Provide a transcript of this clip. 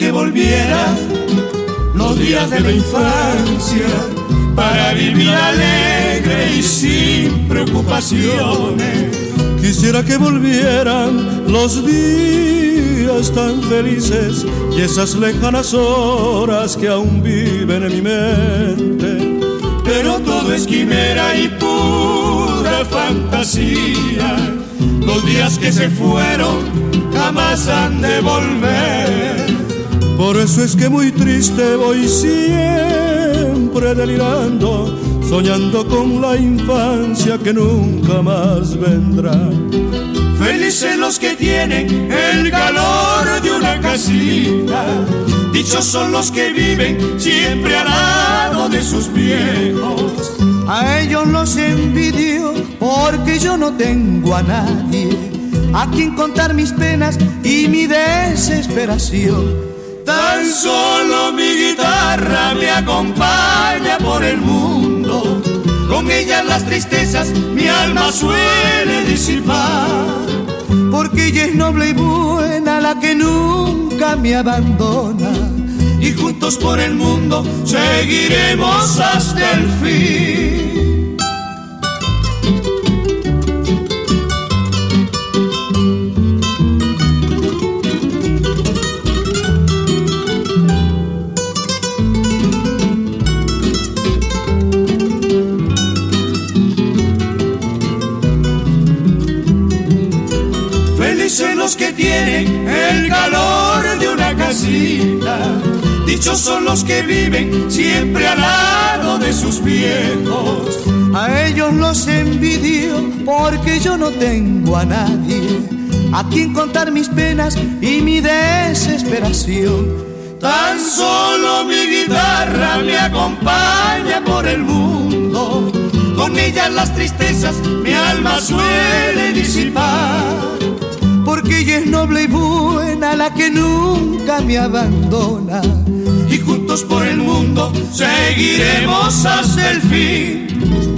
que volviera los días de la infancia para vivir alegre y sin preocupaciones. Quisiera que volvieran los días tan felices y esas lejanas horas que aún viven en mi mente. Pero todo es quimera y pura fantasía. Los días que se fueron jamás han de volver por eso es que muy triste voy siempre delirando, soñando con la infancia que nunca más vendrá. Felices los que tienen el calor de una casita, dichos son los que viven siempre al lado de sus viejos. A ellos los envidio porque yo no tengo a nadie a quien contar mis penas y mi desesperación. Tan solo mi guitarra me acompaña por el mundo. Con ella las tristezas mi alma suele disipar. Porque ella es noble y buena, la que nunca me abandona. Y juntos por el mundo seguiremos hasta el fin. los que tienen el calor de una casita. Dichos son los que viven siempre al lado de sus viejos. A ellos los envidio porque yo no tengo a nadie a quien contar mis penas y mi desesperación. Tan solo mi guitarra me acompaña por el mundo. Con ella las tristezas mi alma suele disipar porque ella es noble y buena, la que nunca me abandona. Y juntos por el mundo seguiremos hasta el fin